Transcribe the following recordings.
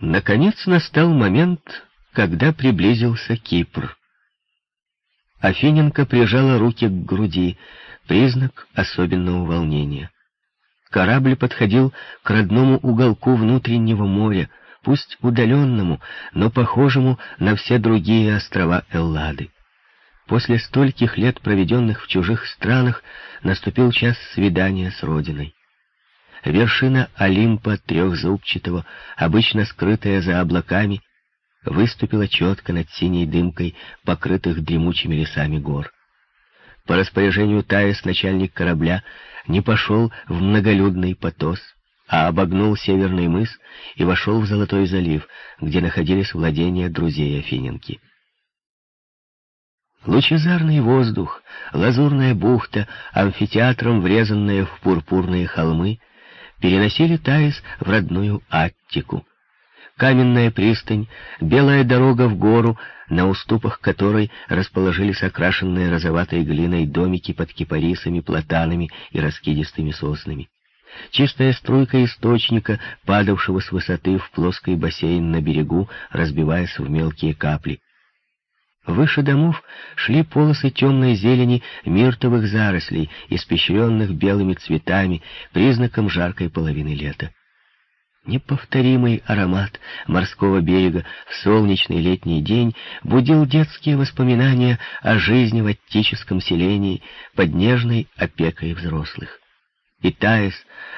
Наконец настал момент, когда приблизился Кипр. Афиненко прижала руки к груди, признак особенного волнения. Корабль подходил к родному уголку внутреннего моря, пусть удаленному, но похожему на все другие острова Эллады. После стольких лет, проведенных в чужих странах, наступил час свидания с родиной. Вершина Олимпа трехзубчатого, обычно скрытая за облаками, выступила четко над синей дымкой, покрытых дремучими лесами гор. По распоряжению Таис начальник корабля не пошел в многолюдный Потос, а обогнул Северный мыс и вошел в Золотой залив, где находились владения друзей Афиненки. Лучезарный воздух, лазурная бухта, амфитеатром врезанная в пурпурные холмы, переносили Таис в родную Аттику. Каменная пристань, белая дорога в гору, на уступах которой расположились окрашенные розоватой глиной домики под кипарисами, платанами и раскидистыми соснами. Чистая струйка источника, падавшего с высоты в плоский бассейн на берегу, разбиваясь в мелкие капли. Выше домов шли полосы темной зелени миртовых зарослей, испещренных белыми цветами, признаком жаркой половины лета. Неповторимый аромат морского берега в солнечный летний день будил детские воспоминания о жизни в аттическом селении под нежной опекой взрослых. И Таис,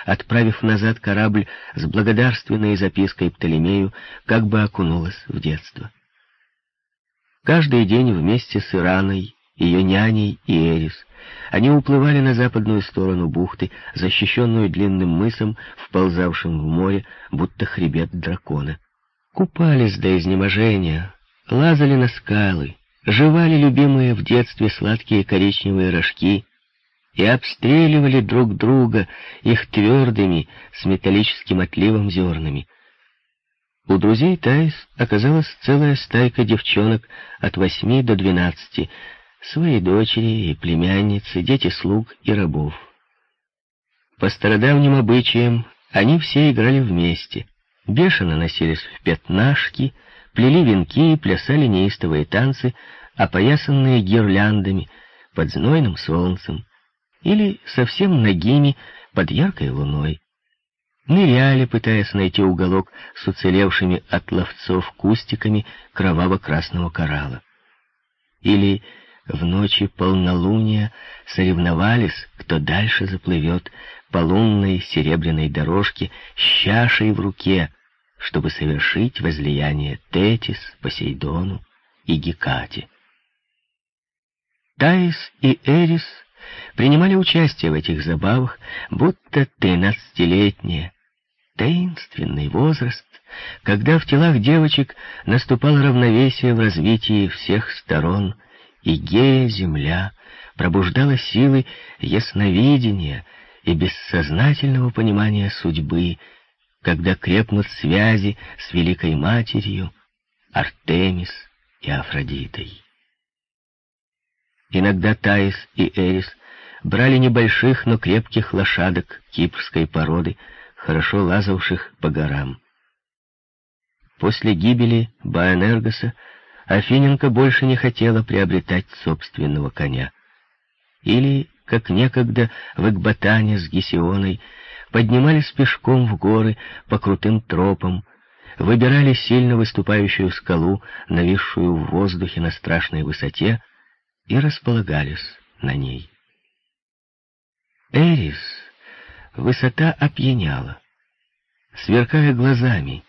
отправив назад корабль с благодарственной запиской Птолемею, как бы окунулась в детство. Каждый день вместе с Ираной, ее няней и Эрис, они уплывали на западную сторону бухты, защищенную длинным мысом, вползавшим в море, будто хребет дракона. Купались до изнеможения, лазали на скалы, жевали любимые в детстве сладкие коричневые рожки и обстреливали друг друга их твердыми с металлическим отливом зернами. У друзей Таис оказалась целая стайка девчонок от восьми до двенадцати, свои дочери и племянницы, дети слуг и рабов. По стародавним обычаям они все играли вместе, бешено носились в пятнашки, плели венки и плясали неистовые танцы, опоясанные гирляндами под знойным солнцем или совсем нагими под яркой луной ныряли, пытаясь найти уголок с уцелевшими от ловцов кустиками кроваво-красного коралла. Или в ночи полнолуния соревновались, кто дальше заплывет по лунной серебряной дорожке с чашей в руке, чтобы совершить возлияние Тетис, Посейдону и Гекате. Таис и Эрис принимали участие в этих забавах, будто тринадцатилетние. Таинственный возраст, когда в телах девочек наступало равновесие в развитии всех сторон, и гея земля пробуждала силы ясновидения и бессознательного понимания судьбы, когда крепнут связи с Великой Матерью, Артемис и Афродитой. Иногда Таис и Эрис брали небольших, но крепких лошадок кипрской породы, хорошо лазавших по горам. После гибели Баэнергоса Афиненко больше не хотела приобретать собственного коня. Или, как некогда в Экбатане с Гесионой, поднимались пешком в горы по крутым тропам, выбирали сильно выступающую скалу, нависшую в воздухе на страшной высоте, и располагались на ней. Эрис высота опьяняла. Сверкая глазами,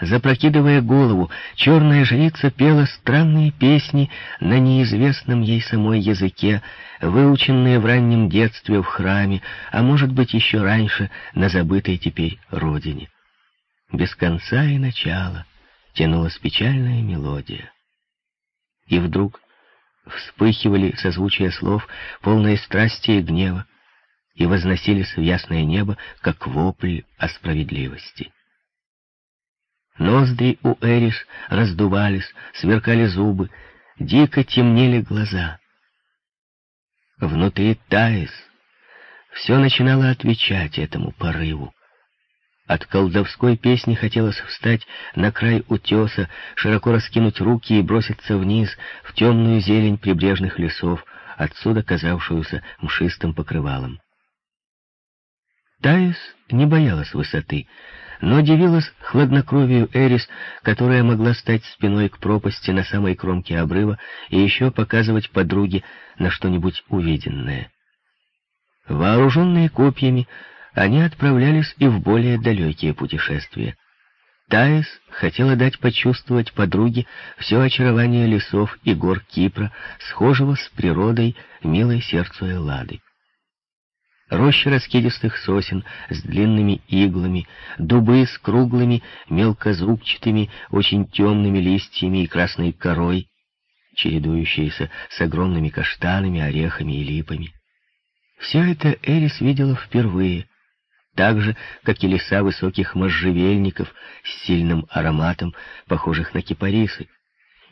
запрокидывая голову, черная жрица пела странные песни на неизвестном ей самой языке, выученные в раннем детстве в храме, а может быть еще раньше на забытой теперь родине. Без конца и начала тянулась печальная мелодия. И вдруг вспыхивали созвучия слов, полные страсти и гнева, и возносились в ясное небо, как вопль о справедливости. Ноздри у Эриш раздувались, сверкали зубы, дико темнели глаза. Внутри Таис все начинало отвечать этому порыву. От колдовской песни хотелось встать на край утеса, широко раскинуть руки и броситься вниз, в темную зелень прибрежных лесов, отсюда казавшуюся мшистым покрывалом. Таис не боялась высоты, но дивилась хладнокровию Эрис, которая могла стать спиной к пропасти на самой кромке обрыва и еще показывать подруге на что-нибудь увиденное. Вооруженные копьями, они отправлялись и в более далекие путешествия. Таис хотела дать почувствовать подруге все очарование лесов и гор Кипра, схожего с природой милой сердцу Эллады. Рощи раскидистых сосен с длинными иглами, дубы с круглыми, мелкозубчатыми, очень темными листьями и красной корой, чередующиеся с огромными каштанами, орехами и липами. Все это Эрис видела впервые, так же, как и леса высоких можжевельников с сильным ароматом, похожих на кипарисы,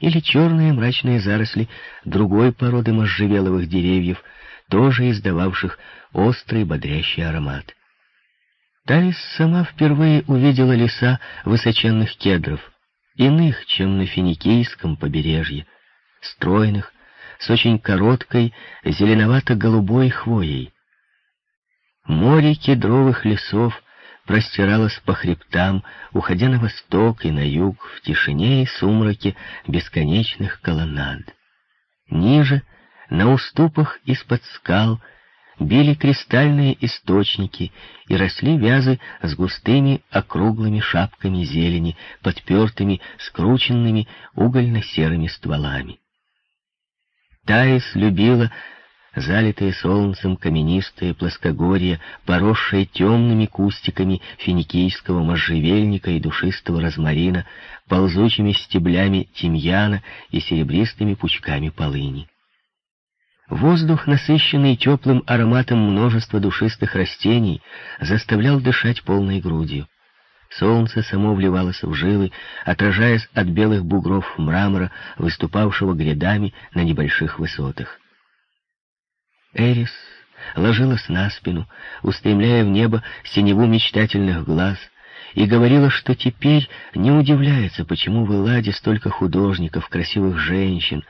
или черные мрачные заросли другой породы можжевеловых деревьев, тоже издававших острый бодрящий аромат. Таис сама впервые увидела леса высоченных кедров, иных, чем на финикийском побережье, стройных, с очень короткой зеленовато-голубой хвоей. Море кедровых лесов простиралось по хребтам, уходя на восток и на юг, в тишине и сумраке бесконечных колоннад. Ниже, на уступах из-под скал, били кристальные источники и росли вязы с густыми округлыми шапками зелени, подпертыми, скрученными угольно-серыми стволами. Таис любила залитые солнцем каменистые плоскогорья, поросшие темными кустиками финикийского можжевельника и душистого розмарина, ползучими стеблями тимьяна и серебристыми пучками полыни. Воздух, насыщенный теплым ароматом множества душистых растений, заставлял дышать полной грудью. Солнце само вливалось в жилы, отражаясь от белых бугров мрамора, выступавшего грядами на небольших высотах. Эрис ложилась на спину, устремляя в небо синеву мечтательных глаз, и говорила, что теперь не удивляется, почему в Элладе столько художников, красивых женщин,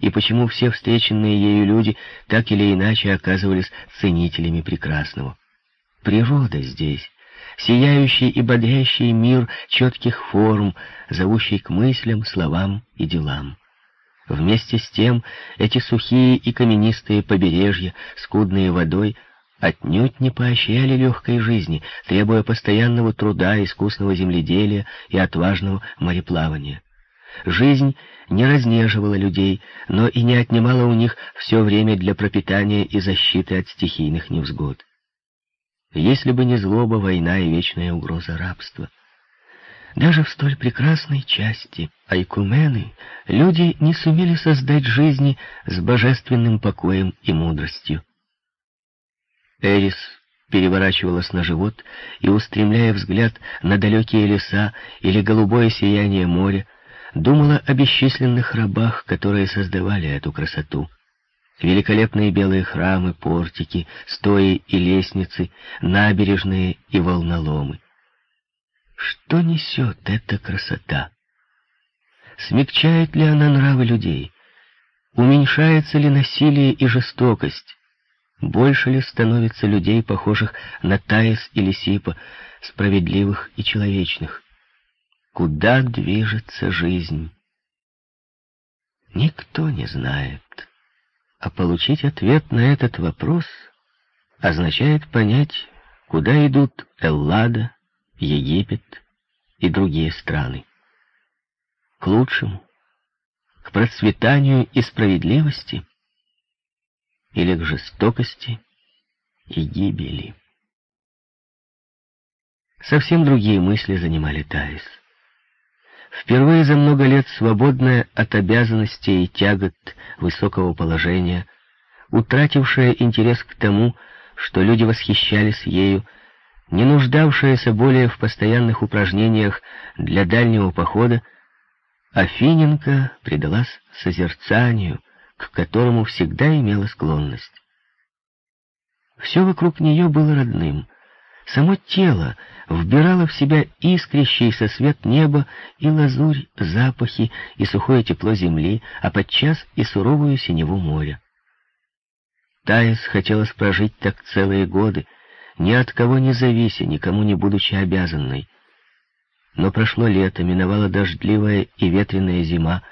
и почему все встреченные ею люди так или иначе оказывались ценителями прекрасного. Природа здесь сияющий и бодрящий мир четких форм, зовущий к мыслям, словам и делам. Вместе с тем эти сухие и каменистые побережья, скудные водой, отнюдь не поощряли легкой жизни, требуя постоянного труда, искусного земледелия и отважного мореплавания. Жизнь не разнеживала людей, но и не отнимала у них все время для пропитания и защиты от стихийных невзгод если бы не злоба, война и вечная угроза рабства. Даже в столь прекрасной части Айкумены люди не сумели создать жизни с божественным покоем и мудростью. Эрис переворачивалась на живот и, устремляя взгляд на далекие леса или голубое сияние моря, думала о бесчисленных рабах, которые создавали эту красоту великолепные белые храмы, портики, стои и лестницы, набережные и волноломы. Что несет эта красота? Смягчает ли она нравы людей? Уменьшается ли насилие и жестокость? Больше ли становится людей, похожих на Таис или Сипа, справедливых и человечных? Куда движется жизнь? Никто не знает. А получить ответ на этот вопрос означает понять, куда идут Эллада, Египет и другие страны. К лучшему, к процветанию и справедливости или к жестокости и гибели. Совсем другие мысли занимали Таис. Впервые за много лет свободная от обязанностей и тягот высокого положения, утратившая интерес к тому, что люди восхищались ею, не нуждавшаяся более в постоянных упражнениях для дальнего похода, Афиненко предалась созерцанию, к которому всегда имела склонность. Все вокруг нее было родным, Само тело вбирало в себя искрящийся свет неба и лазурь, запахи и сухое тепло земли, а подчас и суровую синеву моря. Таис хотелось прожить так целые годы, ни от кого не завися, никому не будучи обязанной. Но прошло лето, миновала дождливая и ветреная зима,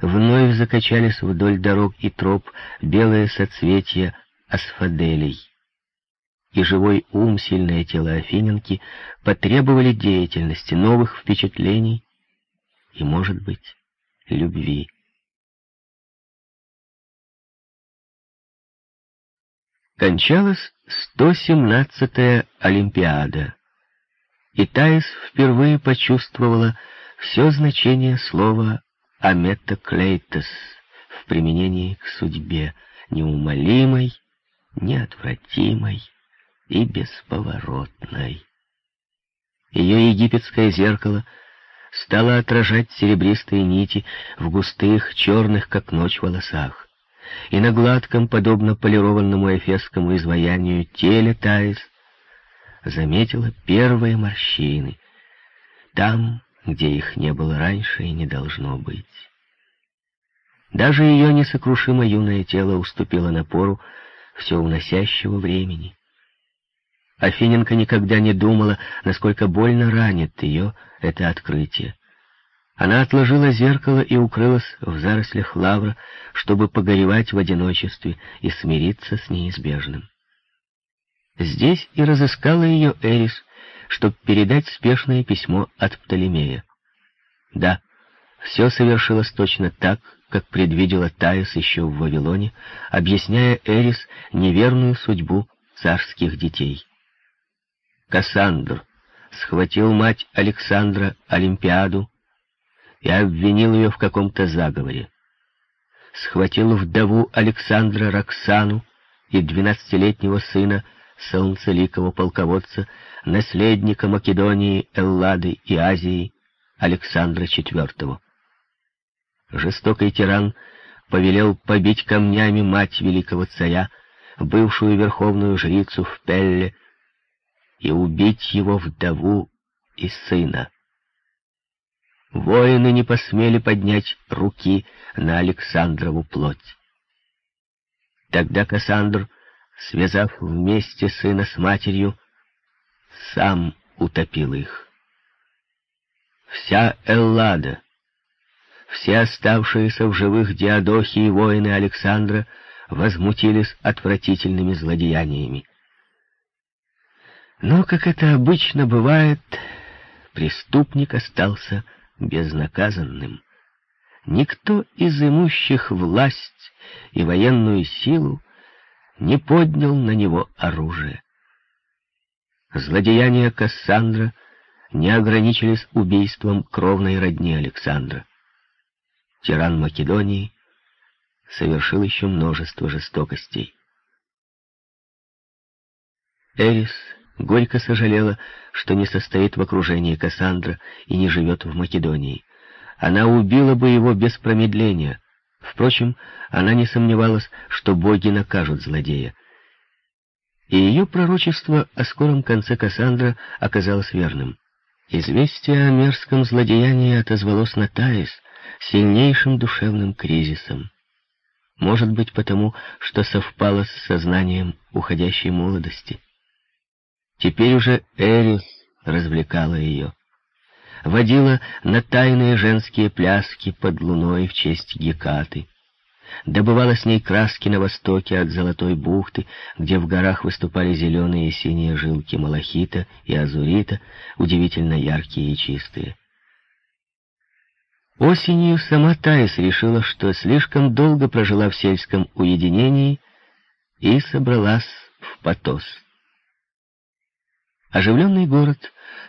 вновь закачались вдоль дорог и троп белые соцветия асфаделей. И живой ум, сильное тело Афиненки потребовали деятельности, новых впечатлений и, может быть, любви. Кончалась 117-я Олимпиада, и Таис впервые почувствовала все значение слова «аметоклейтос» в применении к судьбе, неумолимой, неотвратимой и бесповоротной. Ее египетское зеркало стало отражать серебристые нити в густых, черных, как ночь, волосах и на гладком, подобно полированному эфесскому изваянию, теле Таис заметила первые морщины, там, где их не было раньше и не должно быть. Даже ее несокрушимо юное тело уступило напору все уносящего времени. Афиненко никогда не думала, насколько больно ранит ее это открытие. Она отложила зеркало и укрылась в зарослях лавра, чтобы погоревать в одиночестве и смириться с неизбежным. Здесь и разыскала ее Эрис, чтобы передать спешное письмо от Птолемея. Да, все совершилось точно так, как предвидела Таис еще в Вавилоне, объясняя Эрис неверную судьбу царских детей. Кассандр схватил мать Александра Олимпиаду и обвинил ее в каком-то заговоре. Схватил вдову Александра Роксану и двенадцатилетнего сына солнцеликого полководца, наследника Македонии, Эллады и Азии Александра IV. Жестокий тиран повелел побить камнями мать великого царя, бывшую верховную жрицу в Пелле, и убить его вдову и сына. Воины не посмели поднять руки на Александрову плоть. Тогда Кассандр, связав вместе сына с матерью, сам утопил их. Вся Эллада, все оставшиеся в живых диадохи и воины Александра возмутились отвратительными злодеяниями. Но, как это обычно бывает, преступник остался безнаказанным. Никто из имущих власть и военную силу не поднял на него оружие. Злодеяния Кассандра не ограничились убийством кровной родни Александра. Тиран Македонии совершил еще множество жестокостей. Эрис Горько сожалела, что не состоит в окружении Кассандра и не живет в Македонии. Она убила бы его без промедления. Впрочем, она не сомневалась, что боги накажут злодея. И ее пророчество о скором конце Кассандра оказалось верным. Известие о мерзком злодеянии отозвалось на Таис сильнейшим душевным кризисом. Может быть, потому, что совпало с сознанием уходящей молодости. Теперь уже Эрис развлекала ее. Водила на тайные женские пляски под луной в честь Гекаты. Добывала с ней краски на востоке от Золотой бухты, где в горах выступали зеленые и синие жилки малахита и азурита, удивительно яркие и чистые. Осенью сама Таис решила, что слишком долго прожила в сельском уединении и собралась в Потос. Оживленный город,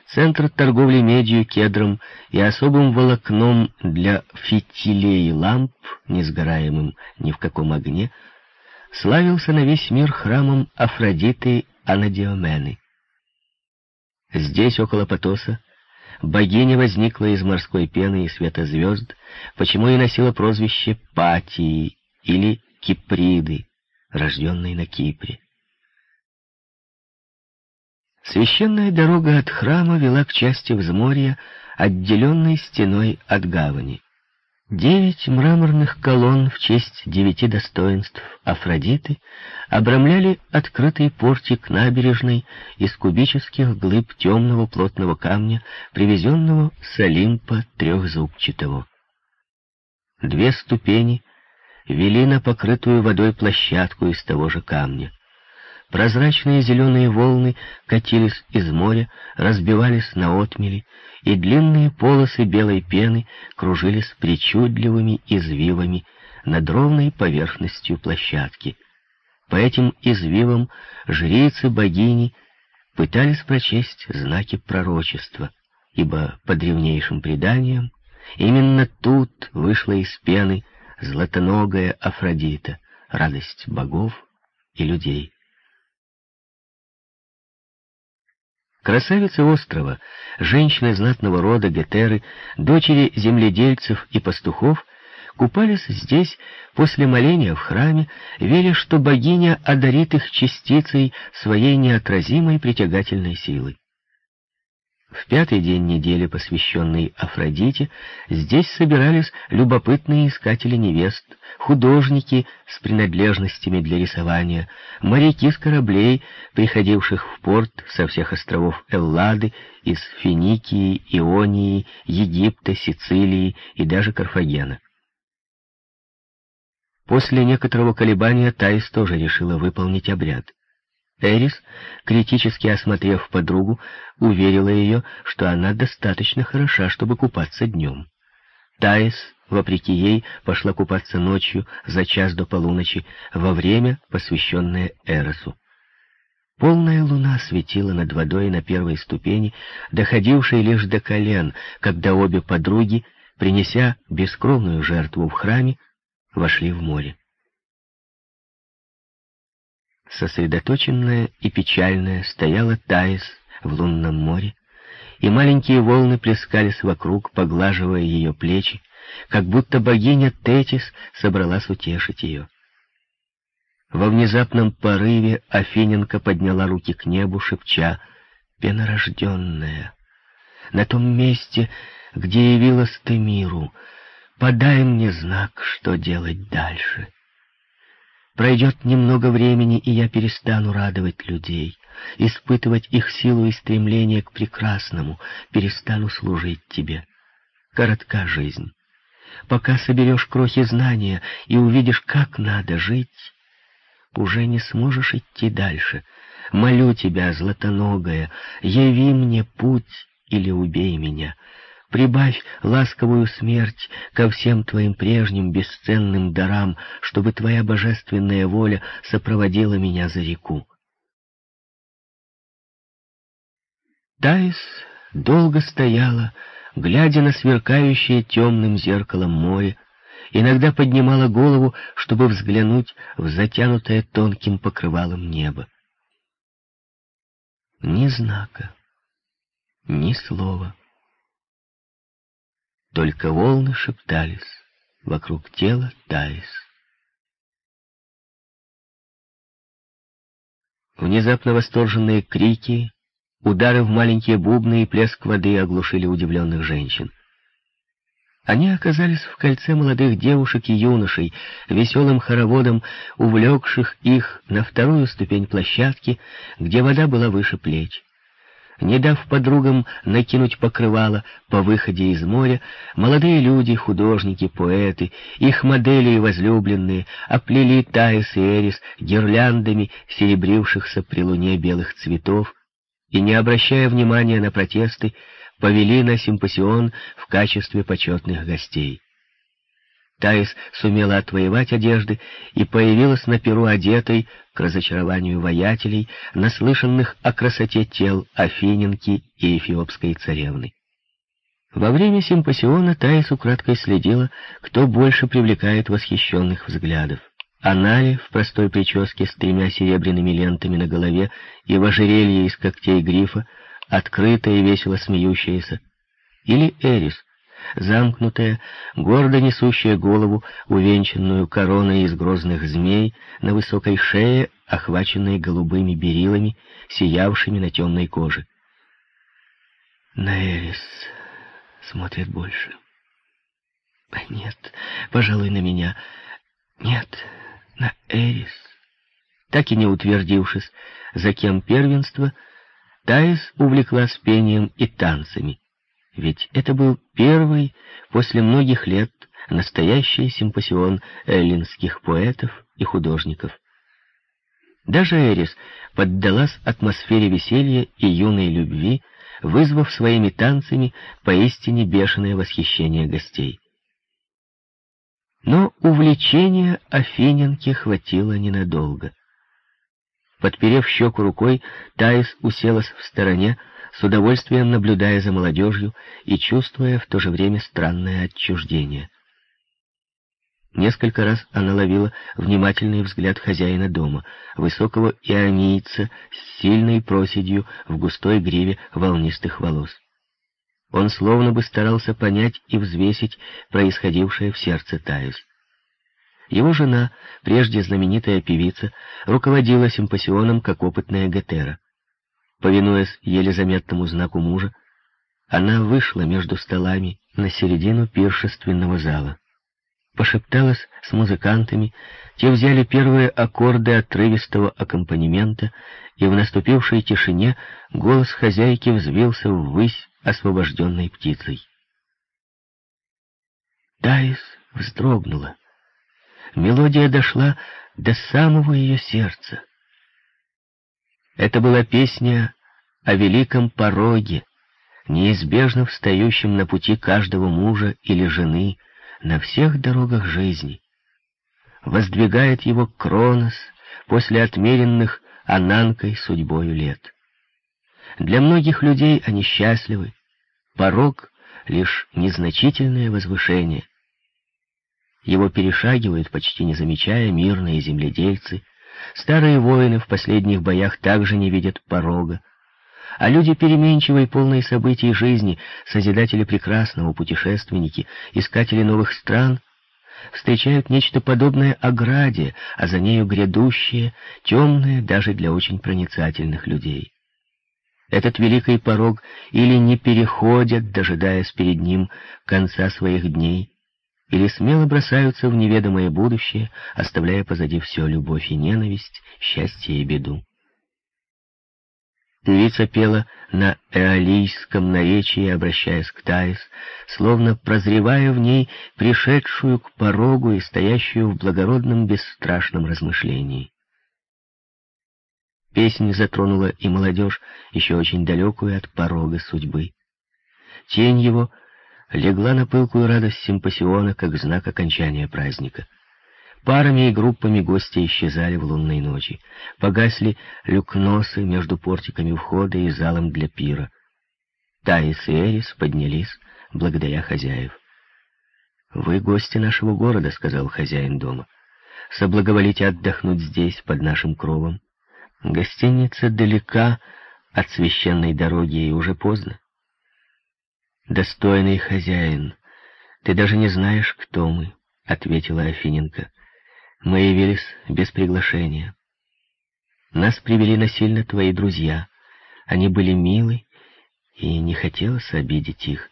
центр торговли медью, кедром и особым волокном для фитилей ламп, несгораемым ни в каком огне, славился на весь мир храмом Афродиты Анадиомены. Здесь, около Потоса, богиня возникла из морской пены и света звезд, почему и носила прозвище Патии или Киприды, рожденной на Кипре. Священная дорога от храма вела к части взморья, отделенной стеной от гавани. Девять мраморных колонн в честь девяти достоинств Афродиты обрамляли открытый портик набережной из кубических глыб темного плотного камня, привезенного с Олимпа трехзубчатого. Две ступени вели на покрытую водой площадку из того же камня. Прозрачные зеленые волны катились из моря, разбивались на отмели, и длинные полосы белой пены кружились причудливыми извивами над ровной поверхностью площадки. По этим извивам жрицы богини пытались прочесть знаки пророчества, ибо по древнейшим преданиям именно тут вышла из пены златоногая Афродита, радость богов и людей. Красавицы острова, женщины знатного рода Гетеры, дочери земледельцев и пастухов, купались здесь после моления в храме, веря, что богиня одарит их частицей своей неотразимой притягательной силы. В пятый день недели, посвященный Афродите, здесь собирались любопытные искатели невест, художники с принадлежностями для рисования, моряки с кораблей, приходивших в порт со всех островов Эллады, из Финикии, Ионии, Египта, Сицилии и даже Карфагена. После некоторого колебания Таис тоже решила выполнить обряд. Эрис, критически осмотрев подругу, уверила ее, что она достаточно хороша, чтобы купаться днем. Таис, вопреки ей, пошла купаться ночью за час до полуночи, во время, посвященное Эросу. Полная луна светила над водой на первой ступени, доходившей лишь до колен, когда обе подруги, принеся бескровную жертву в храме, вошли в море сосредоточенная и печальная, стояла Таис в лунном море, и маленькие волны плескались вокруг, поглаживая ее плечи, как будто богиня Тетис собралась утешить ее. Во внезапном порыве Афиненко подняла руки к небу, шепча «Пенорожденная, на том месте, где явилась ты миру, подай мне знак, что делать дальше». Пройдет немного времени, и я перестану радовать людей, испытывать их силу и стремление к прекрасному, перестану служить тебе. Коротка жизнь. Пока соберешь крохи знания и увидишь, как надо жить, уже не сможешь идти дальше. Молю тебя, златоногая, яви мне путь или убей меня. Прибавь ласковую смерть ко всем твоим прежним бесценным дарам, чтобы твоя божественная воля сопроводила меня за реку. Таис долго стояла, глядя на сверкающее темным зеркалом море, иногда поднимала голову, чтобы взглянуть в затянутое тонким покрывалом небо. Ни знака, ни слова. Только волны шептались вокруг тела Таис. Внезапно восторженные крики, удары в маленькие бубны и плеск воды оглушили удивленных женщин. Они оказались в кольце молодых девушек и юношей, веселым хороводом, увлекших их на вторую ступень площадки, где вода была выше плеч. Не дав подругам накинуть покрывало по выходе из моря, молодые люди, художники, поэты, их модели и возлюбленные оплели Таис и Эрис гирляндами серебрившихся при луне белых цветов и, не обращая внимания на протесты, повели на симпосион в качестве почетных гостей. Таис сумела отвоевать одежды и появилась на перу одетой, к разочарованию воятелей, наслышанных о красоте тел Афиненки и эфиопской царевны. Во время симпосиона Таис украдкой следила, кто больше привлекает восхищенных взглядов. Она ли в простой прическе с тремя серебряными лентами на голове и в ожерелье из когтей грифа, открытая и весело смеющаяся? Или Эрис — замкнутая, гордо несущая голову, увенчанную короной из грозных змей, на высокой шее, охваченной голубыми берилами, сиявшими на темной коже. На Эрис смотрит больше. Нет, пожалуй, на меня. Нет, на Эрис. Так и не утвердившись, за кем первенство, Таис увлеклась пением и танцами. Ведь это был первый после многих лет настоящий симпосион эллинских поэтов и художников. Даже Эрис поддалась атмосфере веселья и юной любви, вызвав своими танцами поистине бешеное восхищение гостей. Но увлечения Афиненке хватило ненадолго. Подперев щеку рукой, Таис уселась в стороне, с удовольствием наблюдая за молодежью и чувствуя в то же время странное отчуждение. Несколько раз она ловила внимательный взгляд хозяина дома, высокого ионийца с сильной проседью в густой гриве волнистых волос. Он словно бы старался понять и взвесить происходившее в сердце Таис. Его жена, прежде знаменитая певица, руководила симпосионом как опытная Гетера. Повинуясь еле заметному знаку мужа, она вышла между столами на середину пиршественного зала пошепталась с музыкантами, те взяли первые аккорды отрывистого аккомпанемента, и в наступившей тишине голос хозяйки взвился ввысь освобожденной птицей. Таис вздрогнула. Мелодия дошла до самого ее сердца. Это была песня о великом пороге, неизбежно встающем на пути каждого мужа или жены, на всех дорогах жизни. Воздвигает его Кронос после отмеренных Ананкой судьбою лет. Для многих людей они счастливы, порог — лишь незначительное возвышение. Его перешагивают, почти не замечая, мирные земледельцы, старые воины в последних боях также не видят порога, а люди переменчивой, полной событий жизни, созидатели прекрасного, путешественники, искатели новых стран, встречают нечто подобное ограде, а за нею грядущее, темное даже для очень проницательных людей. Этот великий порог или не переходят, дожидаясь перед ним конца своих дней, или смело бросаются в неведомое будущее, оставляя позади все любовь и ненависть, счастье и беду. Певица пела на эолийском наречии, обращаясь к Таис, словно прозревая в ней пришедшую к порогу и стоящую в благородном бесстрашном размышлении. Песня затронула и молодежь, еще очень далекую от порога судьбы. Тень его легла на пылкую радость симпосиона, как знак окончания праздника — Парами и группами гости исчезали в лунной ночи. Погасли люкносы между портиками входа и залом для пира. Таис и Эрис поднялись, благодаря хозяев. «Вы гости нашего города», — сказал хозяин дома. «Соблаговолите отдохнуть здесь, под нашим кровом. Гостиница далека от священной дороги, и уже поздно». «Достойный хозяин, ты даже не знаешь, кто мы», — ответила Афиненко. Мы явились без приглашения. Нас привели насильно твои друзья. Они были милы, и не хотелось обидеть их.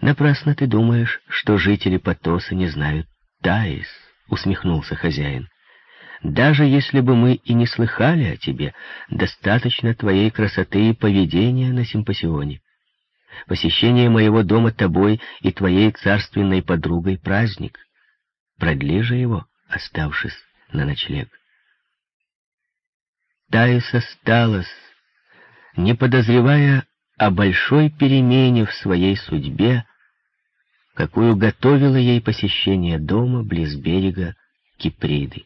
Напрасно ты думаешь, что жители Потоса не знают Таис, — усмехнулся хозяин. Даже если бы мы и не слыхали о тебе, достаточно твоей красоты и поведения на симпосионе. Посещение моего дома тобой и твоей царственной подругой праздник. Продли же его оставшись на ночлег. Таис осталась, не подозревая о большой перемене в своей судьбе, какую готовило ей посещение дома близ берега Киприды.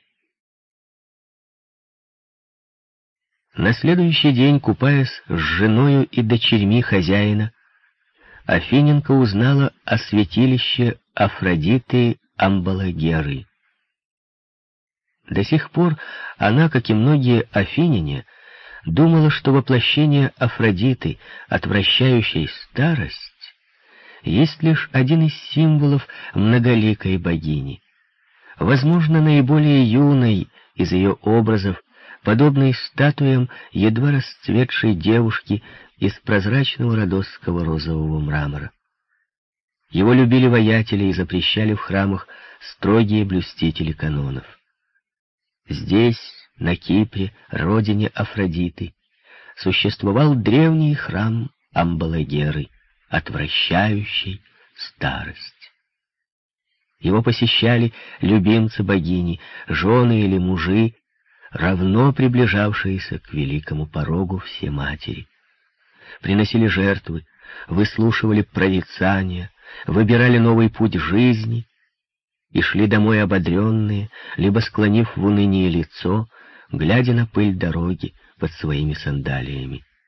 На следующий день, купаясь с женою и дочерьми хозяина, Афиненко узнала о святилище Афродиты Амбалагеры. До сих пор она, как и многие афиняне, думала, что воплощение Афродиты, отвращающей старость, есть лишь один из символов многоликой богини. Возможно, наиболее юной из ее образов, подобной статуям едва расцветшей девушки из прозрачного родосского розового мрамора. Его любили воятели и запрещали в храмах строгие блюстители канонов. Здесь, на Кипре, родине Афродиты, существовал древний храм Амбалагеры, отвращающий старость. Его посещали любимцы богини, жены или мужи, равно приближавшиеся к великому порогу все матери. Приносили жертвы, выслушивали прорицания, выбирали новый путь жизни и шли домой ободренные, либо склонив в уныние лицо, глядя на пыль дороги под своими сандалиями.